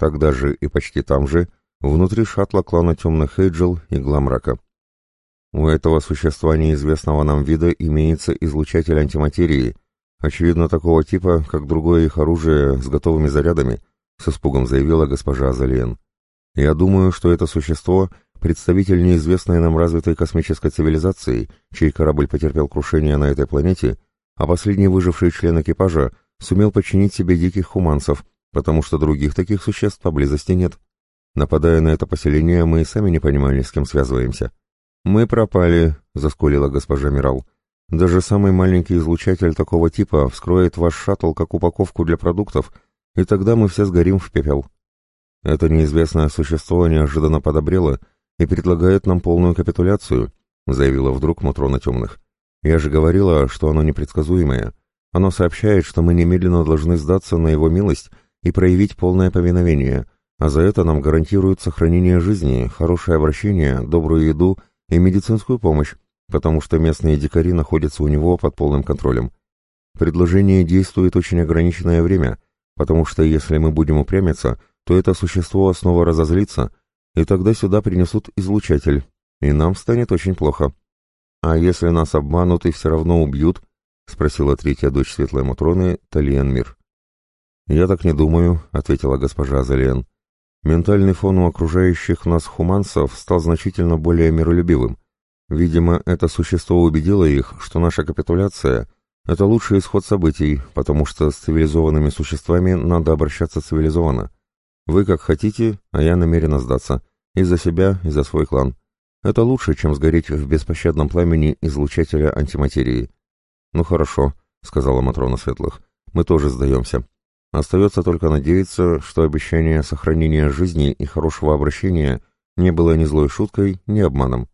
Тогда же и почти там же, внутри шаттла клана Темных Эйджел и Гламрака. У этого существа неизвестного нам вида имеется излучатель антиматерии, очевидно такого типа, как другое их оружие с готовыми зарядами, с испугом заявила госпожа Азалиен. Я думаю, что это существо — представитель неизвестной нам развитой космической цивилизации, чей корабль потерпел крушение на этой планете, а последний выживший член экипажа сумел подчинить себе диких хуманцев, потому что других таких существ поблизости нет. Нападая на это поселение, мы и сами не понимали, с кем связываемся. «Мы пропали», — заскулила госпожа Мирал. «Даже самый маленький излучатель такого типа вскроет ваш шаттл как упаковку для продуктов, и тогда мы все сгорим в пепел». Это неизвестное существо неожиданно подобрело и предлагает нам полную капитуляцию, заявила вдруг Матрона Темных. Я же говорила, что оно непредсказуемое. Оно сообщает, что мы немедленно должны сдаться на его милость и проявить полное повиновение, а за это нам гарантируют сохранение жизни, хорошее обращение, добрую еду и медицинскую помощь, потому что местные дикари находятся у него под полным контролем. Предложение действует очень ограниченное время, потому что если мы будем упрямиться, то это существо снова разозлится, и тогда сюда принесут излучатель, и нам станет очень плохо. А если нас обманут и все равно убьют? спросила третья дочь светлой Матроны, Талиен Мир. «Я так не думаю», — ответила госпожа Азалиен. «Ментальный фон у окружающих нас хуманцев стал значительно более миролюбивым. Видимо, это существо убедило их, что наша капитуляция — это лучший исход событий, потому что с цивилизованными существами надо обращаться цивилизованно. Вы как хотите, а я намерена сдаться. И за себя, и за свой клан. Это лучше, чем сгореть в беспощадном пламени излучателя антиматерии. Ну хорошо, сказала Матрона Светлых. Мы тоже сдаемся. Остается только надеяться, что обещание сохранения жизни и хорошего обращения не было ни злой шуткой, ни обманом.